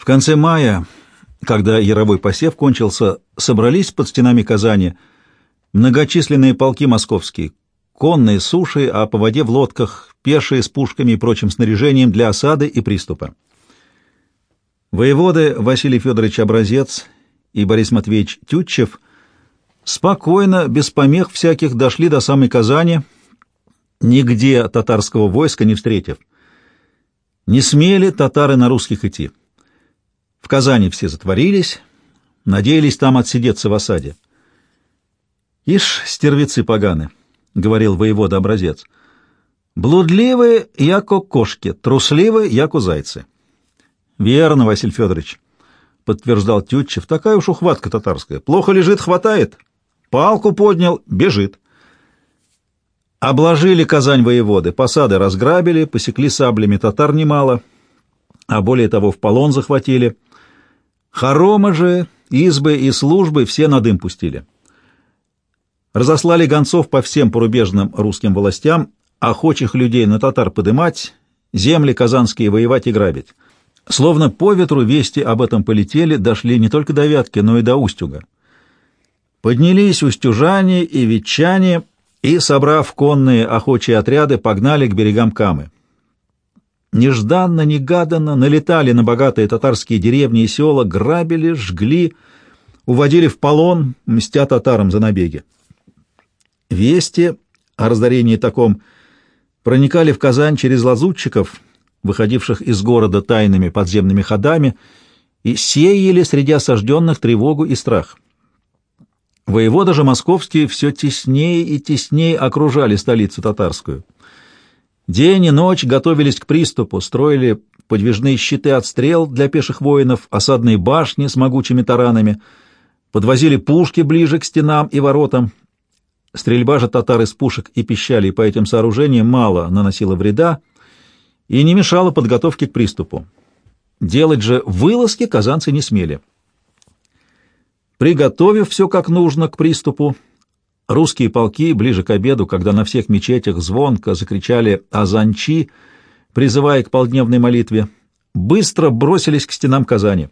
В конце мая, когда яровой посев кончился, собрались под стенами Казани многочисленные полки московские, конные суши, а по воде в лодках, пешие с пушками и прочим снаряжением для осады и приступа. Воеводы Василий Федорович Образец и Борис Матвеевич Тютчев спокойно, без помех всяких, дошли до самой Казани, нигде татарского войска не встретив. Не смели татары на русских идти. В Казани все затворились, надеялись там отсидеться в осаде. «Ишь, стервецы поганы», — говорил воевода образец, — «блудливые, яко кошки, трусливые, яко зайцы». «Верно, Василий Федорович», — подтверждал Тютчев, — «такая уж ухватка татарская. Плохо лежит, хватает. Палку поднял, бежит». Обложили Казань воеводы, посады разграбили, посекли саблями татар немало, а более того в полон захватили — Хоромы же, избы и службы все на дым пустили. Разослали гонцов по всем порубежным русским властям, охочих людей на татар подымать, земли казанские воевать и грабить. Словно по ветру вести об этом полетели, дошли не только до Вятки, но и до Устюга. Поднялись устюжане и ветчане, и, собрав конные охочие отряды, погнали к берегам Камы. Нежданно-негаданно налетали на богатые татарские деревни и села, грабили, жгли, уводили в полон, мстя татарам за набеги. Вести о разорении таком проникали в Казань через лазутчиков, выходивших из города тайными подземными ходами, и сеяли среди осажденных тревогу и страх. Воевода же московские все теснее и теснее окружали столицу татарскую — День и ночь готовились к приступу, строили подвижные щиты от стрел для пеших воинов, осадные башни с могучими таранами, подвозили пушки ближе к стенам и воротам. Стрельба же татар из пушек и пищалей по этим сооружениям мало наносила вреда и не мешала подготовке к приступу. Делать же вылазки казанцы не смели. Приготовив все как нужно к приступу, Русские полки ближе к обеду, когда на всех мечетях звонко закричали «Азанчи», призывая к полдневной молитве, быстро бросились к стенам Казани.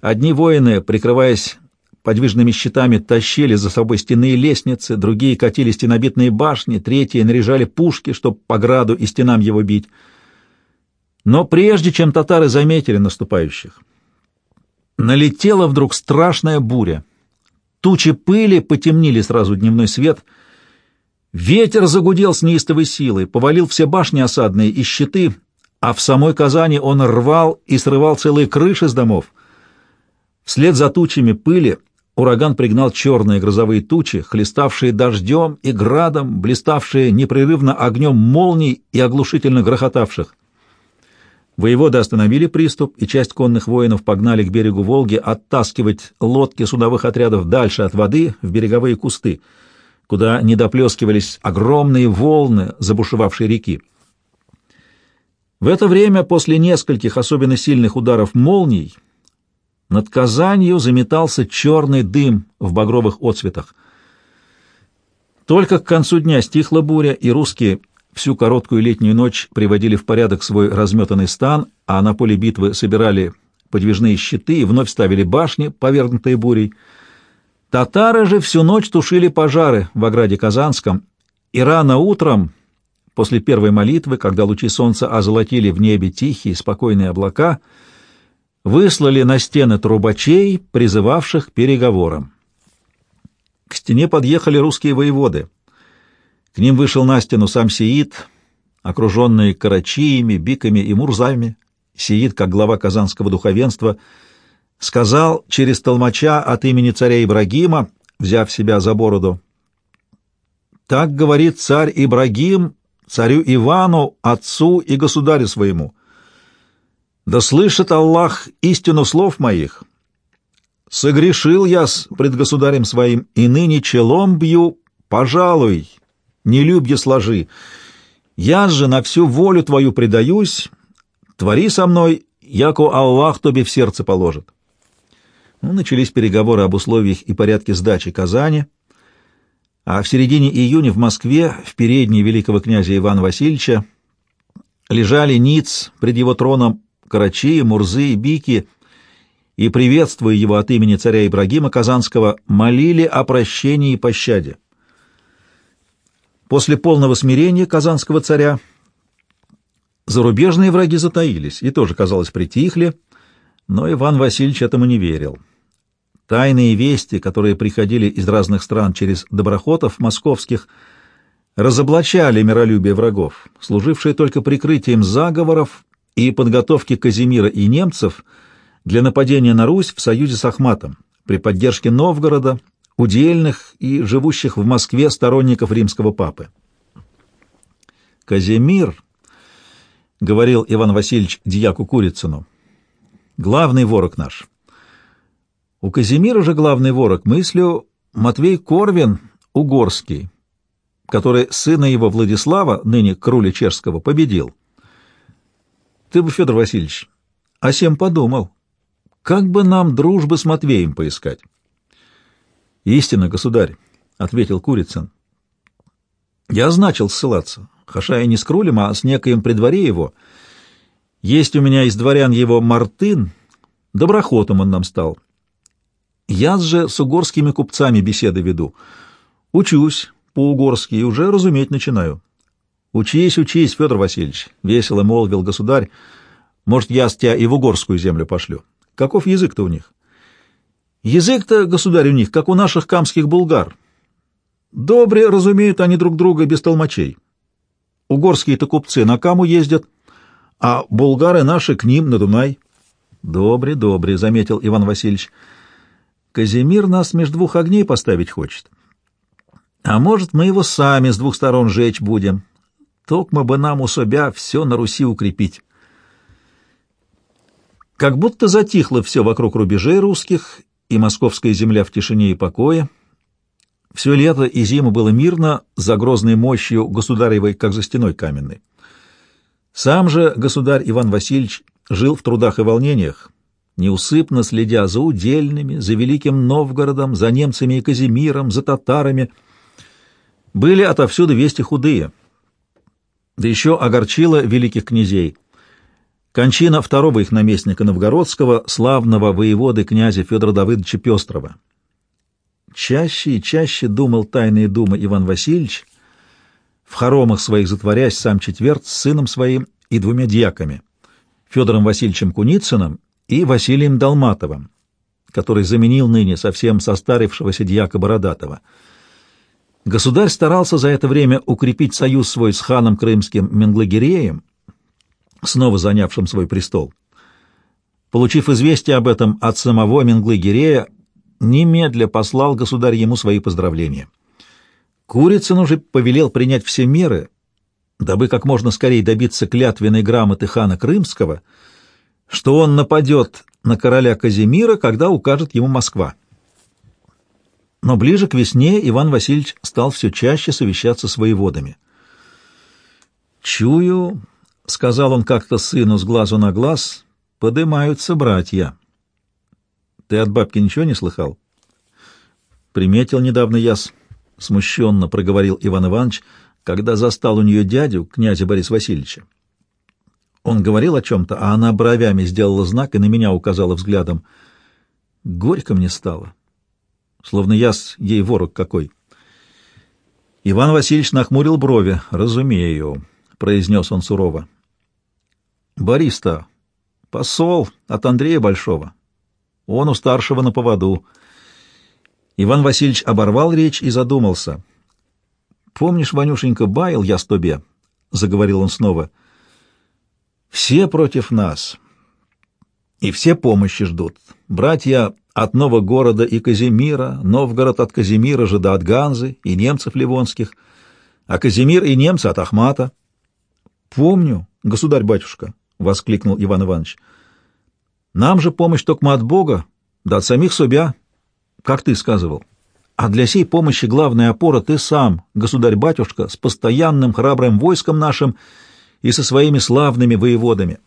Одни воины, прикрываясь подвижными щитами, тащили за собой стены и лестницы, другие катили стенобитные башни, третьи наряжали пушки, чтобы по граду и стенам его бить. Но прежде чем татары заметили наступающих, налетела вдруг страшная буря. Тучи пыли потемнили сразу дневной свет. Ветер загудел с неистовой силой, повалил все башни осадные и щиты, а в самой Казани он рвал и срывал целые крыши с домов. Вслед за тучами пыли ураган пригнал черные грозовые тучи, хлеставшие дождем и градом, блиставшие непрерывно огнем молний и оглушительно грохотавших. Воеводы остановили приступ, и часть конных воинов погнали к берегу Волги оттаскивать лодки судовых отрядов дальше от воды в береговые кусты, куда не доплескивались огромные волны забушевавшей реки. В это время, после нескольких особенно сильных ударов молний, над Казанью заметался черный дым в багровых отцветах. Только к концу дня стихла буря, и русские всю короткую летнюю ночь приводили в порядок свой разметанный стан, а на поле битвы собирали подвижные щиты и вновь ставили башни, повергнутые бурей. Татары же всю ночь тушили пожары в ограде Казанском, и рано утром, после первой молитвы, когда лучи солнца озолотили в небе тихие, спокойные облака, выслали на стены трубачей, призывавших к переговорам. К стене подъехали русские воеводы — к ним вышел на стену сам Сиит, окруженный карачиями, биками и мурзами. Сиит, как глава казанского духовенства, сказал через толмача от имени царя Ибрагима, взяв себя за бороду, «Так говорит царь Ибрагим царю Ивану, отцу и государю своему. Да слышит Аллах истину слов моих. Согрешил я с пред государем своим, и ныне челом бью, пожалуй, нелюбье сложи. Я же на всю волю твою предаюсь, твори со мной, яко Аллах тебе в сердце положит. Ну, начались переговоры об условиях и порядке сдачи Казани, а в середине июня в Москве, в передней великого князя Ивана Васильевича, лежали ниц пред его троном Карачи, Мурзы и Бики — и, приветствуя его от имени царя Ибрагима Казанского, молили о прощении и пощаде. После полного смирения казанского царя зарубежные враги затаились и тоже, казалось, притихли, но Иван Васильевич этому не верил. Тайные вести, которые приходили из разных стран через доброхотов московских, разоблачали миролюбие врагов, служившие только прикрытием заговоров и подготовки Казимира и немцев — для нападения на Русь в союзе с Ахматом при поддержке Новгорода, удельных и живущих в Москве сторонников римского папы. «Казимир», — говорил Иван Васильевич дьяку Курицыну, — «главный ворог наш». У Казимира же главный ворог мыслью Матвей Корвин Угорский, который сына его Владислава, ныне круля чешского, победил. Ты бы, Федор Васильевич, о сем подумал. Как бы нам дружбы с Матвеем поискать? — Истинно, государь, — ответил Курицын. — Я значил ссылаться, хаша и не с Крулем, а с некоим при дворе его. Есть у меня из дворян его Мартын, доброхотом он нам стал. Я же с угорскими купцами беседы веду. Учусь по-угорски и уже разуметь начинаю. — Учись, учись, Федор Васильевич, — весело молвил государь. — Может, я с тебя и в угорскую землю пошлю. — Каков язык-то у них? Язык-то, государь, у них, как у наших камских булгар. Добре разумеют они друг друга без толмачей. Угорские-то купцы на Каму ездят, а булгары наши к ним на Дунай. Добре, добре, — заметил Иван Васильевич. Казимир нас между двух огней поставить хочет. А может, мы его сами с двух сторон жечь будем. Токмо бы нам у себя все на Руси укрепить. Как будто затихло все вокруг рубежей русских, и московская земля в тишине и покое. Все лето и зиму было мирно, за грозной мощью государевой, как за стеной каменной. Сам же государь Иван Васильевич жил в трудах и волнениях, неусыпно следя за удельными, за Великим Новгородом, за немцами и Казимиром, за татарами. Были отовсюду вести худые. Да еще огорчило великих князей — Кончина второго их наместника Новгородского, славного воеводы князя Федора Давыдовича Пестрова. Чаще и чаще думал тайные думы Иван Васильевич, в хоромах своих затворясь сам четверт с сыном своим и двумя дьяками, Федором Васильевичем Куницыным и Василием Долматовым, который заменил ныне совсем состарившегося дьяка Бородатого. Государь старался за это время укрепить союз свой с ханом крымским Менглагереем, снова занявшим свой престол. Получив известие об этом от самого Менглы-Гирея, немедля послал государь ему свои поздравления. Курицын уже повелел принять все меры, дабы как можно скорее добиться клятвенной грамоты хана Крымского, что он нападет на короля Казимира, когда укажет ему Москва. Но ближе к весне Иван Васильевич стал все чаще совещаться с воеводами. «Чую, — сказал он как-то сыну с глазу на глаз, — подымаются братья. — Ты от бабки ничего не слыхал? — Приметил недавно яс, — смущенно проговорил Иван Иванович, когда застал у нее дядю, князя Бориса Васильевича. Он говорил о чем-то, а она бровями сделала знак и на меня указала взглядом. Горько мне стало, словно яс ей ворог какой. Иван Васильевич нахмурил брови. «Разумею», — произнес он сурово. Бориста, посол от Андрея Большого. Он у старшего на поводу. Иван Васильевич оборвал речь и задумался. «Помнишь, Ванюшенька, баял я с тобе?» — заговорил он снова. «Все против нас, и все помощи ждут. Братья от нового города и Казимира, Новгород от Казимира же до от Ганзы и немцев ливонских, а Казимир и немцы от Ахмата. Помню, государь-батюшка, — воскликнул Иван Иванович. «Нам же помощь только от Бога, да от самих себя, как ты сказывал. А для сей помощи главная опора ты сам, государь-батюшка, с постоянным храбрым войском нашим и со своими славными воеводами».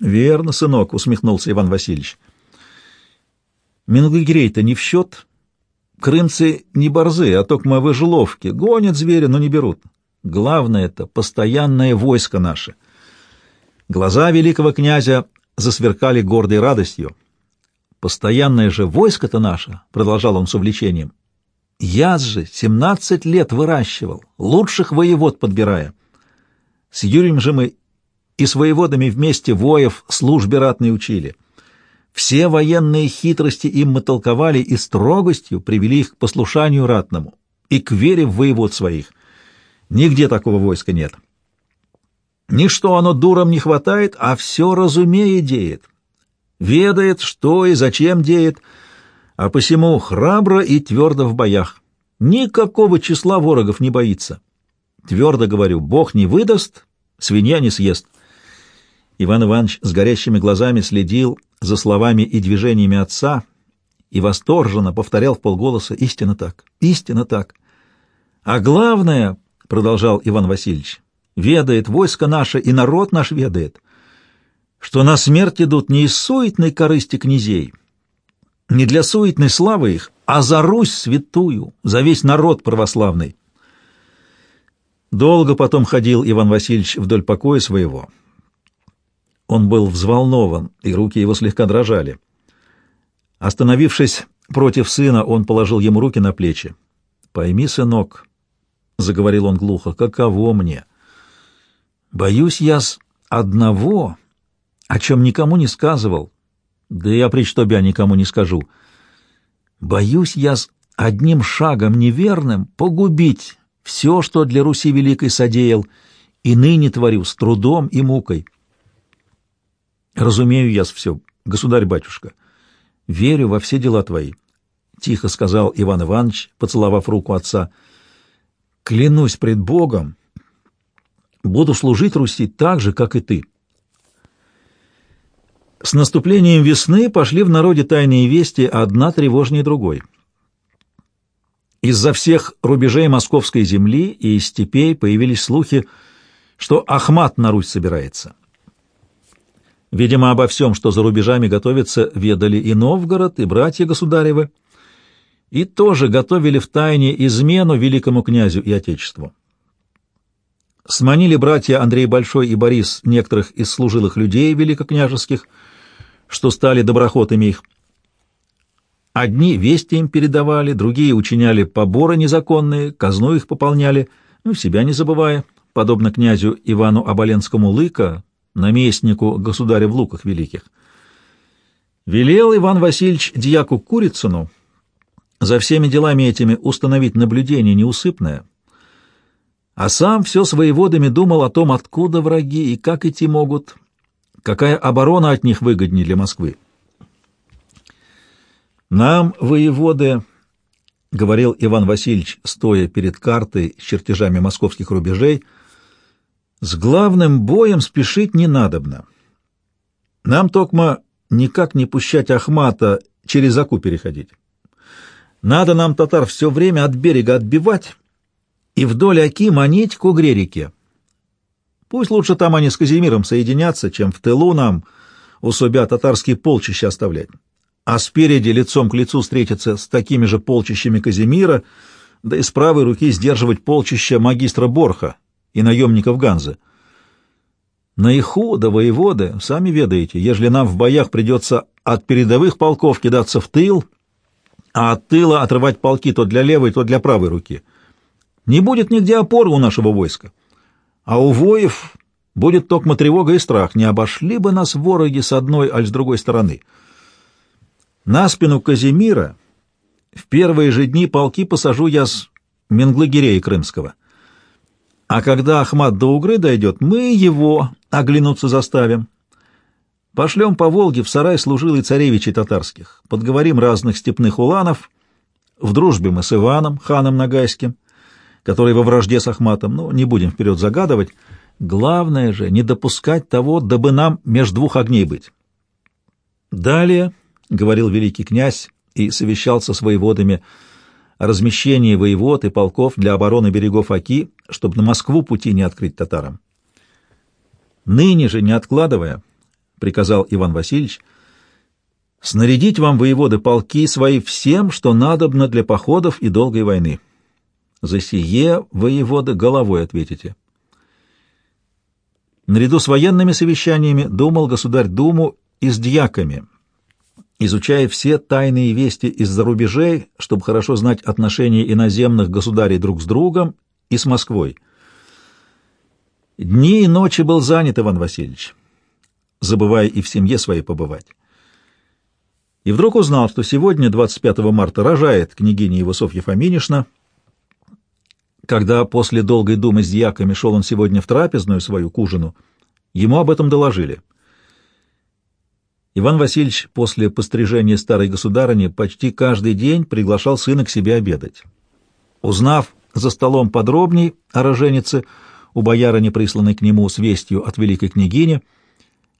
«Верно, сынок», — усмехнулся Иван Васильевич. «Мингагирей-то не в счет. Крымцы не борзы, а только мы выжеловки. Гонят зверя, но не берут. Главное — это постоянное войско наше». Глаза великого князя засверкали гордой радостью. Постоянное же войско-то наше, — продолжал он с увлечением. Я же семнадцать лет выращивал, лучших воевод подбирая. С Юрием же мы и с воеводами вместе воев службе ратной учили. Все военные хитрости им мы толковали и строгостью привели их к послушанию ратному и к вере в воевод своих. Нигде такого войска нет. Ничто оно дуром не хватает, а все разумея деет. Ведает, что и зачем деет, а посему храбро и твердо в боях. Никакого числа ворогов не боится. Твердо говорю, Бог не выдаст, свинья не съест. Иван Иванович с горящими глазами следил за словами и движениями отца и восторженно повторял в полголоса «Истинно так, истинно так». «А главное, — продолжал Иван Васильевич, — ведает войско наше и народ наш ведает, что на смерть идут не из суетной корысти князей, не для суетной славы их, а за Русь святую, за весь народ православный». Долго потом ходил Иван Васильевич вдоль покоя своего — он был взволнован, и руки его слегка дрожали. Остановившись против сына, он положил ему руки на плечи. «Пойми, сынок», — заговорил он глухо, — «каково мне? Боюсь я с одного, о чем никому не сказывал, да я при тебя никому не скажу. Боюсь я с одним шагом неверным погубить все, что для Руси Великой содеял, и ныне творю с трудом и мукой». Разумею я все, государь-батюшка. Верю во все дела твои, — тихо сказал Иван Иванович, поцеловав руку отца. Клянусь пред Богом, буду служить Руси так же, как и ты. С наступлением весны пошли в народе тайные вести, одна тревожнее другой. Из-за всех рубежей московской земли и степей появились слухи, что Ахмат на Русь собирается. Видимо, обо всем, что за рубежами готовится, ведали и Новгород, и братья государевы, и тоже готовили в тайне измену великому князю и отечеству. Сманили братья Андрей Большой и Борис некоторых из служилых людей великокняжеских, что стали доброхотами их. Одни вести им передавали, другие учиняли поборы незаконные, казну их пополняли, ну, себя не забывая, подобно князю Ивану Оболенскому Лыка, наместнику государя в луках великих. Велел Иван Васильевич дьяку Курицыну за всеми делами этими установить наблюдение неусыпное, а сам все с думал о том, откуда враги и как идти могут, какая оборона от них выгоднее для Москвы. «Нам, воеводы, — говорил Иван Васильевич, стоя перед картой с чертежами московских рубежей, — с главным боем спешить не надобно. Нам, Токма, никак не пущать Ахмата через Аку переходить. Надо нам, татар, все время от берега отбивать и вдоль Аки манить к Угре-реке. Пусть лучше там они с Казимиром соединятся, чем в тылу нам у себя татарские полчища оставлять. А спереди лицом к лицу встретиться с такими же полчищами Казимира, да и с правой руки сдерживать полчища магистра Борха, и наемников Ганзы. Наихуда, воеводы, сами ведаете, ежели нам в боях придется от передовых полков кидаться в тыл, а от тыла отрывать полки то для левой, то для правой руки. Не будет нигде опоры у нашего войска. А у воев будет токмо тревога и страх, не обошли бы нас вороги с одной, аль с другой стороны. На спину Казимира в первые же дни полки посажу я с Менглыгирея Крымского — а когда Ахмат до Угры дойдет, мы его оглянуться заставим. Пошлем по Волге в сарай служилый царевичей татарских, подговорим разных степных уланов, в дружбе мы с Иваном, ханом Нагайским, который во вражде с Ахматом, но ну, не будем вперед загадывать. Главное же не допускать того, дабы нам меж двух огней быть. Далее, — говорил великий князь и совещался с воеводами, — размещение воевод и полков для обороны берегов Оки, чтобы на Москву пути не открыть татарам. «Ныне же, не откладывая, — приказал Иван Васильевич, — снарядить вам, воеводы, полки свои всем, что надобно для походов и долгой войны. За сие, воеводы, головой ответите». Наряду с военными совещаниями думал государь Думу и с дьяками, изучая все тайные вести из-за рубежей, чтобы хорошо знать отношения иноземных государей друг с другом и с Москвой. Дни и ночи был занят Иван Васильевич, забывая и в семье своей побывать. И вдруг узнал, что сегодня, 25 марта, рожает княгиня его Софья Фоминишна. Когда после долгой думы с дьяками шел он сегодня в трапезную свою к ужину, ему об этом доложили. Иван Васильевич после пострижения старой государыни почти каждый день приглашал сына к себе обедать. Узнав за столом подробней о роженице, у боярыни, присланной к нему с вестью от великой княгини,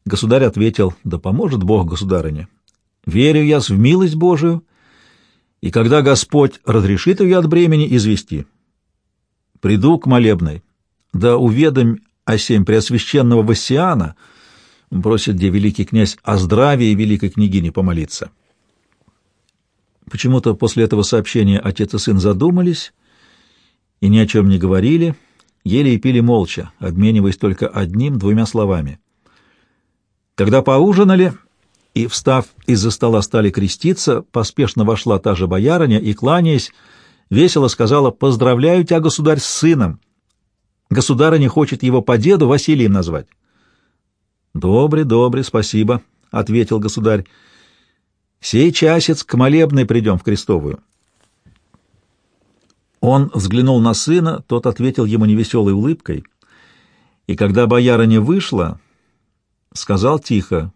государь ответил, «Да поможет Бог, государыне, Верю я в милость Божию, и когда Господь разрешит ее от бремени, извести. Приду к молебной, да уведомь о семь преосвященного Вассиана, просит где великий князь о здравии великой княгини помолиться. Почему-то после этого сообщения отец и сын задумались и ни о чем не говорили, ели и пили молча, обмениваясь только одним-двумя словами. Когда поужинали, и, встав из-за стола, стали креститься, поспешно вошла та же боярыня и, кланяясь, весело сказала «Поздравляю тебя, государь, с сыном! Государыня хочет его по деду Василием назвать». «Добре, добре, спасибо», — ответил государь. «Сей часец к молебной придем в крестовую». Он взглянул на сына, тот ответил ему невеселой улыбкой, и когда боярыня вышла, сказал тихо,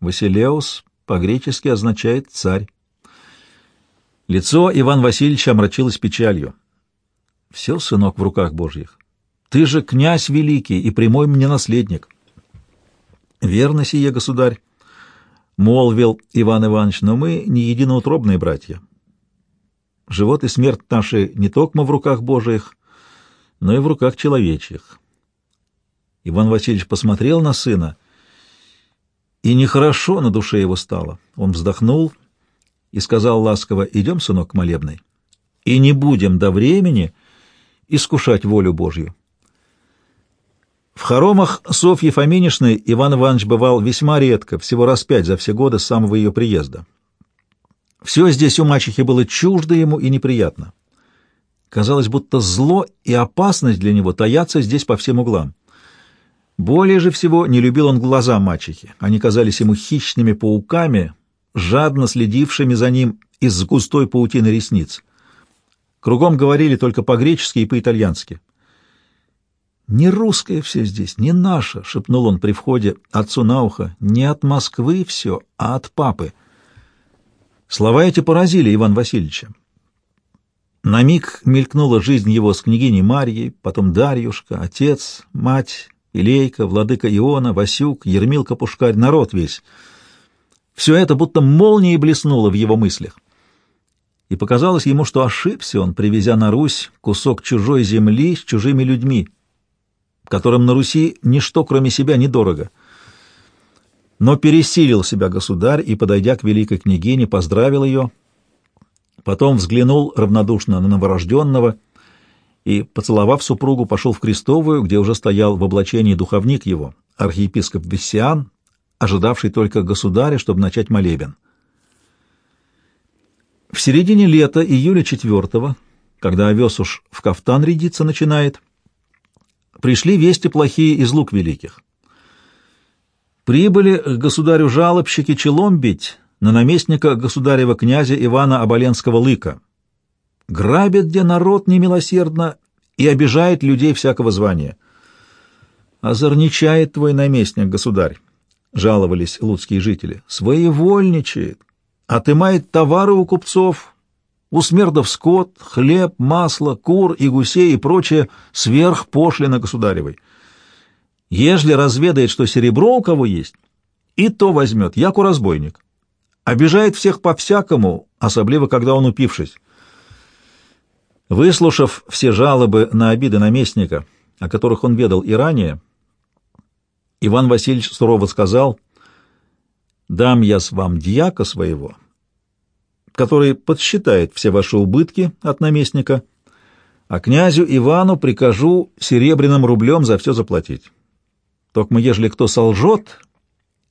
Василеус по-гречески означает «царь». Лицо Иван Васильевича омрачилось печалью. «Все, сынок, в руках Божьих. Ты же князь великий и прямой мне наследник». «Верно сие, государь», — молвил Иван Иванович, — «но мы не единоутробные братья. Живот и смерть наши не только в руках Божьих, но и в руках человечьих». Иван Васильевич посмотрел на сына — и нехорошо на душе его стало. Он вздохнул и сказал ласково, «Идем, сынок, к молебной, и не будем до времени искушать волю Божью». В хоромах Софьи Фоминишны Иван Иванович бывал весьма редко, всего раз пять за все годы с самого ее приезда. Все здесь у мачехи было чуждо ему и неприятно. Казалось, будто зло и опасность для него таятся здесь по всем углам. Более же всего не любил он глаза мачехи. Они казались ему хищными пауками, жадно следившими за ним из густой паутины ресниц. Кругом говорили только по-гречески и по-итальянски. «Не русское все здесь, не наше», — шепнул он при входе отцу на ухо. «Не от Москвы все, а от папы». Слова эти поразили Иван Васильевича. На миг мелькнула жизнь его с княгиней Марьей, потом Дарьюшка, отец, мать, Илейка, владыка Иона, Васюк, Ермилка-Пушкарь, народ весь. Все это будто молнией блеснуло в его мыслях. И показалось ему, что ошибся он, привезя на Русь кусок чужой земли с чужими людьми, которым на Руси ничто, кроме себя, недорого. Но пересилил себя государь и, подойдя к великой княгине, поздравил ее, потом взглянул равнодушно на новорожденного — и, поцеловав супругу, пошел в крестовую, где уже стоял в облачении духовник его, архиепископ Вессиан, ожидавший только государя, чтобы начать молебен. В середине лета, июля 4 когда овес уж в кафтан рядиться начинает, пришли вести плохие из лук великих. Прибыли к государю жалобщики челом бить на наместника государева князя Ивана Оболенского Лыка — грабит где народ немилосердно и обижает людей всякого звания. «Озорничает твой наместник, государь», — жаловались луцкие жители, — «своевольничает, отымает товары у купцов, у смердов скот, хлеб, масло, кур и гусей и прочее сверхпошлино государевой. Ежели разведает, что серебро у кого есть, и то возьмет, яку разбойник. Обижает всех по-всякому, особливо, когда он упившись. Выслушав все жалобы на обиды наместника, о которых он ведал и ранее, Иван Васильевич сурово сказал, «Дам я с вам дьяка своего, который подсчитает все ваши убытки от наместника, а князю Ивану прикажу серебряным рублем за все заплатить. Только ежели кто солжет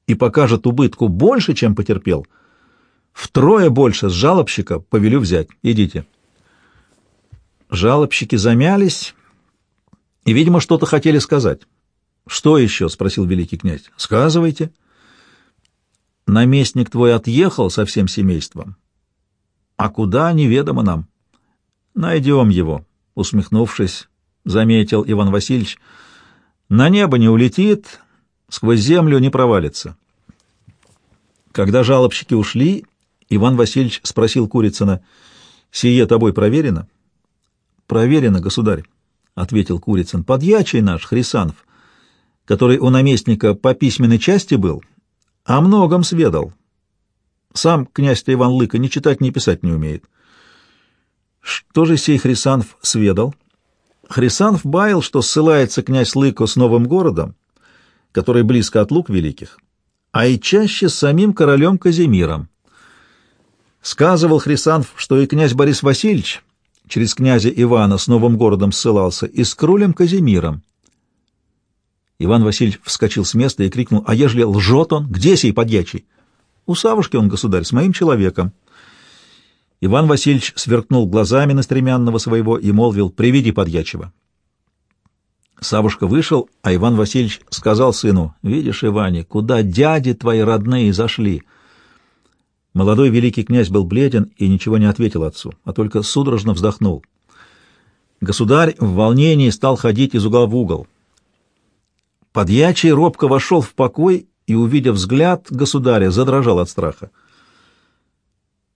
и покажет убытку больше, чем потерпел, втрое больше с жалобщика повелю взять. Идите. Жалобщики замялись и, видимо, что-то хотели сказать. «Что еще?» — спросил великий князь. «Сказывайте». «Наместник твой отъехал со всем семейством. А куда, неведомо нам». «Найдем его», — усмехнувшись, заметил Иван Васильевич. «На небо не улетит, сквозь землю не провалится». Когда жалобщики ушли, Иван Васильевич спросил Курицына, «Сие тобой проверено?» «Проверено, государь», — ответил Курицын. «Подьячий наш, Хрисанов, который у наместника по письменной части был, о многом сведал. Сам князь-то Иван Лыка ни читать, ни писать не умеет». Что же сей Хрисанов сведал? Хрисанов баял, что ссылается князь Лыко с новым городом, который близко от лук великих, а и чаще с самим королем Казимиром. Сказывал Хрисанов, что и князь Борис Васильевич через князя Ивана с новым городом ссылался, и с крулем Казимиром. Иван Васильевич вскочил с места и крикнул, «А ежели лжет он? Где сей подьячий?» «У Савушки он, государь, с моим человеком». Иван Васильевич сверкнул глазами на стремянного своего и молвил, «Приведи подьячего». Савушка вышел, а Иван Васильевич сказал сыну, «Видишь, Иване, куда дяди твои родные зашли?» Молодой великий князь был бледен и ничего не ответил отцу, а только судорожно вздохнул. Государь в волнении стал ходить из угла в угол. Подьячий робко вошел в покой и, увидев взгляд государя, задрожал от страха.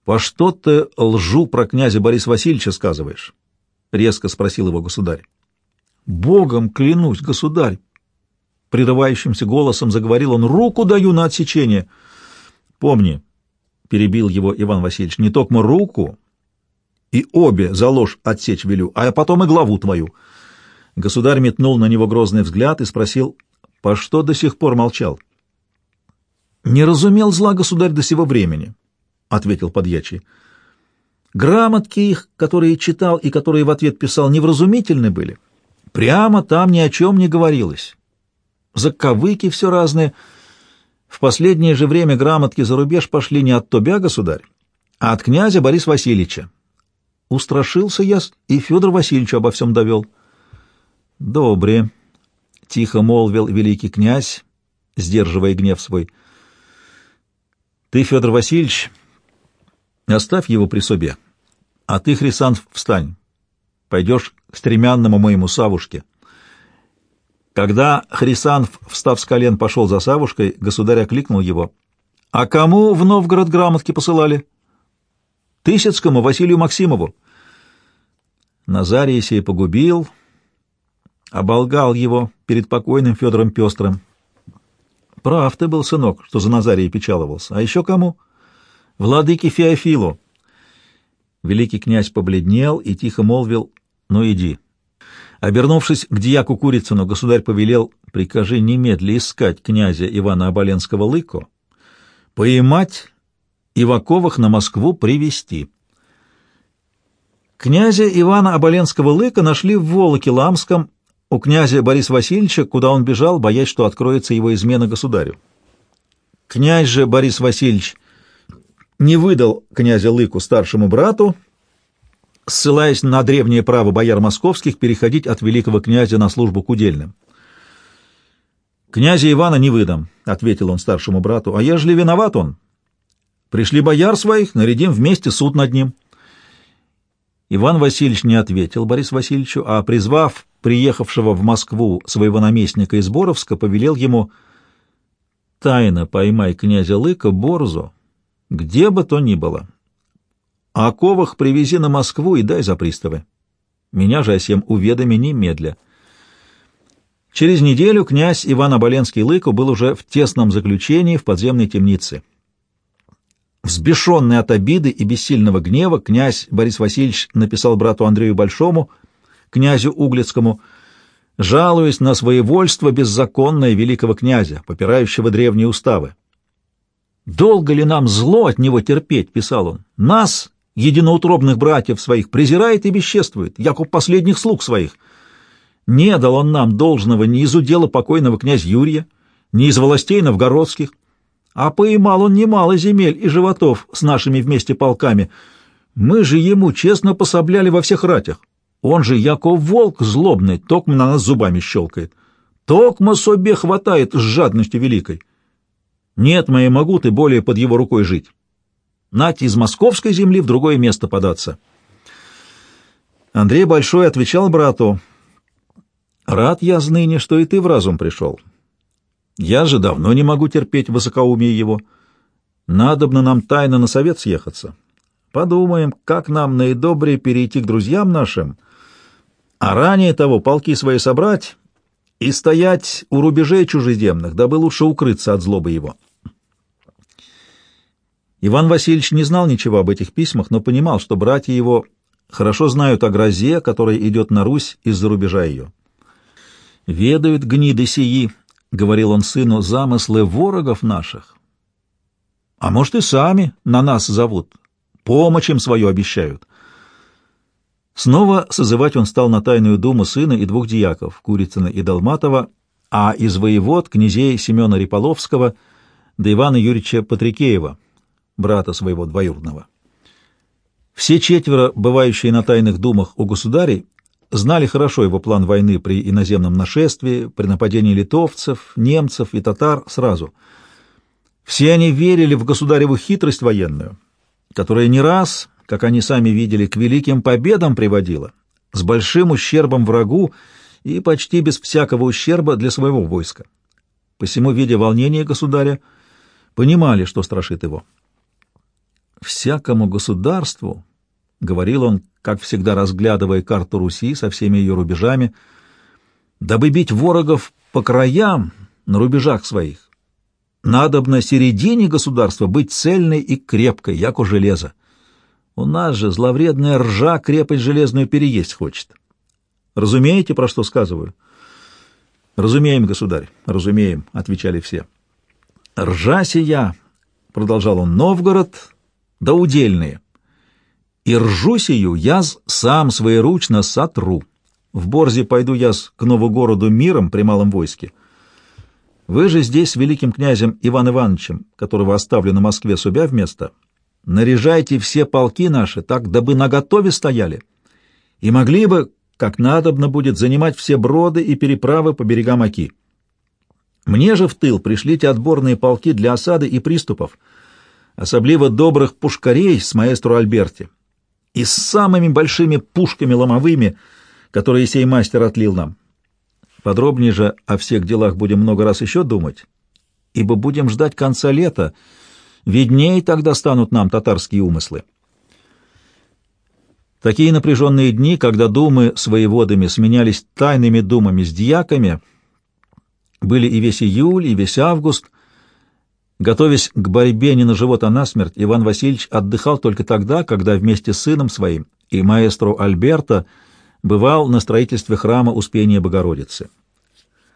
«По что ты лжу про князя Бориса Васильевича сказываешь?» — резко спросил его государь. «Богом клянусь, государь!» Прерывающимся голосом заговорил он. «Руку даю на отсечение!» «Помни, перебил его Иван Васильевич, — не только руку и обе за ложь отсечь велю, а потом и главу твою. Государь метнул на него грозный взгляд и спросил, по что до сих пор молчал? — Не разумел зла государь до сего времени, — ответил подьячий. Грамотки их, которые читал и которые в ответ писал, невразумительны были. Прямо там ни о чем не говорилось. Заковыки все разные — в последнее же время грамотки за рубеж пошли не от тебя, государь, а от князя Бориса Васильевича. Устрашился я и Федор Васильевичу обо всем довел. — Добре, — тихо молвил великий князь, сдерживая гнев свой. — Ты, Федор Васильевич, оставь его при себе, а ты, Хрисант, встань. Пойдешь к стремянному моему Савушке. Когда Хрисанф, встав с колен, пошел за Савушкой, государь окликнул его. — А кому в Новгород грамотки посылали? — Тысяцкому Василию Максимову. Назарий сей погубил, оболгал его перед покойным Федором Пестрым. Прав ты был, сынок, что за Назария печаловался. А еще кому? Владыке Феофилу. Великий князь побледнел и тихо молвил, ну иди. Обернувшись к дьяку Курицыну, государь повелел, прикажи немедля искать князя Ивана Оболенского Лыко, поймать и в на Москву привести. Князя Ивана Оболенского Лыка нашли в Волоке-Ламском у князя Бориса Васильевича, куда он бежал, боясь, что откроется его измена государю. Князь же Борис Васильевич не выдал князя Лыку старшему брату, ссылаясь на древнее право бояр московских переходить от великого князя на службу к удельным. «Князя Ивана не выдам», — ответил он старшему брату, — «а ежели виноват он? Пришли бояр своих, нарядим вместе суд над ним». Иван Васильевич не ответил Борис Васильевичу, а, призвав приехавшего в Москву своего наместника из Боровска, повелел ему «Тайно поймай князя Лыка Борзу, где бы то ни было, а привези на Москву и дай за приставы. Меня же о сем уведоми немедля. Через неделю князь Иван Оболенский-Лыко был уже в тесном заключении в подземной темнице. Взбешенный от обиды и бессильного гнева, князь Борис Васильевич написал брату Андрею Большому, князю Углицкому, жалуясь на своевольство беззаконное великого князя, попирающего древние уставы. «Долго ли нам зло от него терпеть?» — писал он. «Нас, единоутробных братьев своих, презирает и бесчествует, яков последних слуг своих. Не дал он нам должного ни из удела покойного князя Юрия, ни из властей новгородских, А поймал он немало земель и животов с нашими вместе полками. Мы же ему честно пособляли во всех ратях. Он же, Яков волк злобный, токмо на нас зубами щелкает. Токмо себе хватает с жадностью великой. Нет моей могу ты более под его рукой жить. Нать из московской земли в другое место податься. Андрей Большой отвечал брату, «Рад я зныне, что и ты в разум пришел. Я же давно не могу терпеть высокоумие его. Надобно нам тайно на совет съехаться. Подумаем, как нам наидобрее перейти к друзьям нашим, а ранее того полки свои собрать и стоять у рубежей чужеземных, дабы лучше укрыться от злобы его». Иван Васильевич не знал ничего об этих письмах, но понимал, что братья его хорошо знают о грозе, которая идет на Русь из-за рубежа ее. «Ведают гниды сии», — говорил он сыну, — «замыслы ворогов наших. А может, и сами на нас зовут, помощь им свою обещают». Снова созывать он стал на тайную думу сына и двух диаков, Курицына и Долматова, а из воевод князей Семена Риполовского да Ивана Юрьевича Патрикеева, брата своего двоюродного. Все четверо, бывающие на тайных думах у государей, знали хорошо его план войны при иноземном нашествии, при нападении литовцев, немцев и татар сразу. Все они верили в государеву хитрость военную, которая не раз, как они сами видели, к великим победам приводила, с большим ущербом врагу и почти без всякого ущерба для своего войска. Посему, видя волнение государя, понимали, что страшит его всякому государству, — говорил он, как всегда разглядывая карту Руси со всеми ее рубежами, — дабы бить ворогов по краям на рубежах своих, надо на середине государства быть цельной и крепкой, як у железа. У нас же зловредная ржа крепость железную переесть хочет. Разумеете, про что сказываю? — Разумеем, государь, разумеем, — отвечали все. — Ржа сия, — продолжал он, — Новгород да удельные. И ржу сию яз сам своеручно сотру. В Борзе пойду яз к Новогороду миром при малом войске. Вы же здесь с великим князем Иван Ивановичем, которого оставлю на Москве субя вместо, наряжайте все полки наши так, дабы наготове стояли, и могли бы, как надобно будет, занимать все броды и переправы по берегам Оки. Мне же в тыл пришлите отборные полки для осады и приступов — особливо добрых пушкарей с маэстро Альберти, и с самыми большими пушками ломовыми, которые сей мастер отлил нам. Подробнее же о всех делах будем много раз еще думать, ибо будем ждать конца лета, виднее тогда станут нам татарские умыслы. Такие напряженные дни, когда думы с воеводами сменялись тайными думами с дьяками, были и весь июль, и весь август — Готовясь к борьбе не на живот, а на смерть, Иван Васильевич отдыхал только тогда, когда вместе с сыном своим и маэстро Альберто бывал на строительстве храма Успения Богородицы.